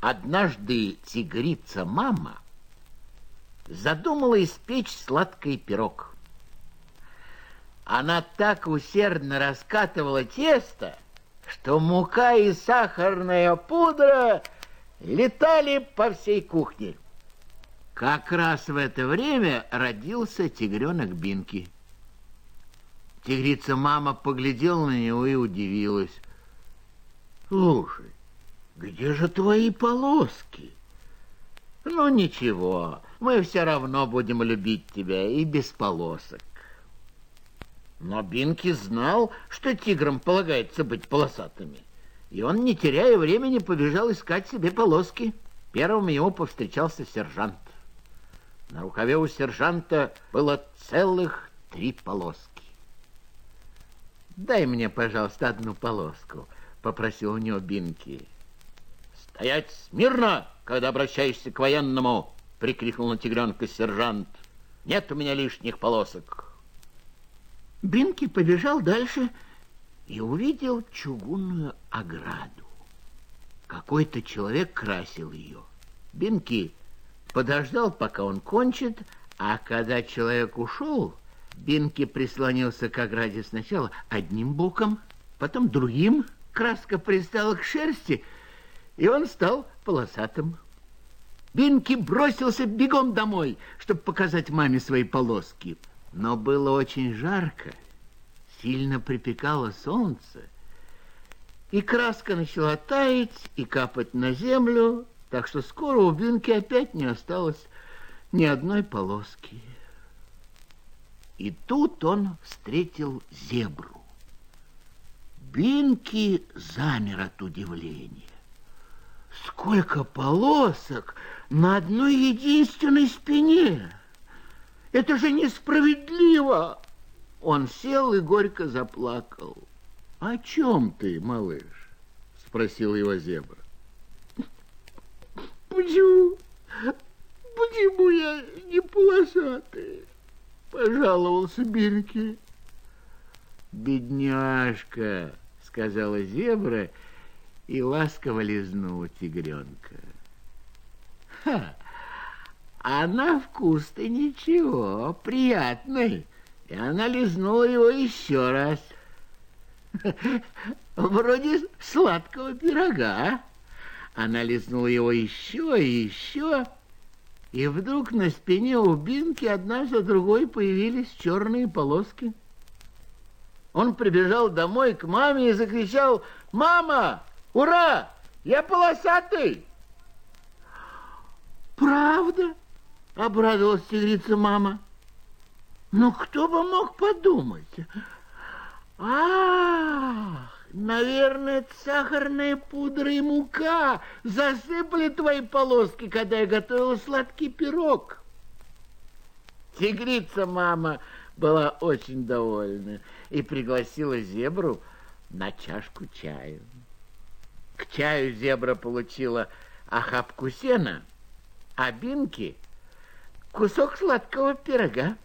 Однажды тигрица-мама задумала испечь сладкий пирог. Она так усердно раскатывала тесто, что мука и сахарная пудра летали по всей кухне. Как раз в это время родился тигренок Бинки. Тигрица-мама поглядела на него и удивилась. «Слушай, где же твои полоски?» «Ну, ничего, мы все равно будем любить тебя и без полосок». Но Бинки знал, что тиграм полагается быть полосатыми. И он, не теряя времени, побежал искать себе полоски. Первым ему повстречался сержант. На рукаве у сержанта было целых три полоски. «Дай мне, пожалуйста, одну полоску», — попросил у него Бинки. «Стоять смирно, когда обращаешься к военному!» — прикрикнул на тигренка сержант. «Нет у меня лишних полосок». Бинки побежал дальше и увидел чугунную ограду. Какой-то человек красил ее. Бинки подождал, пока он кончит, а когда человек ушел, Бинки прислонился к ограде сначала одним боком, потом другим. Краска пристала к шерсти, и он стал полосатым. Бинки бросился бегом домой, чтобы показать маме свои полоски. Но было очень жарко, сильно припекало солнце, и краска начала таять и капать на землю, так что скоро у Бинки опять не осталось ни одной полоски. И тут он встретил зебру. Бинки замер от удивления. Сколько полосок на одной единственной спине! Это же несправедливо! Он сел и горько заплакал. «О чем ты, малыш?» — спросил его зебра. Почему? Почему я не полосатый? Пожаловался Бирки. Бедняжка, сказала зебра и ласково лизнула тигренка. Ха! А на вкус-то ничего, приятный. И она лизнула его еще раз. Вроде сладкого пирога. Она лизнула его еще и еще, и вдруг на спине у Бинки одна за другой появились черные полоски. Он прибежал домой к маме и закричал, «Мама, ура, я полосатый!» «Правда?» — обрадовалась тигрица мама. «Но кто бы мог подумать? Ах, Наверное, сахарная пудра и мука засыпали твои полоски, когда я готовила сладкий пирог. Тигрица мама была очень довольна и пригласила зебру на чашку чаю. К чаю зебра получила охапку сена, а бинки — кусок сладкого пирога.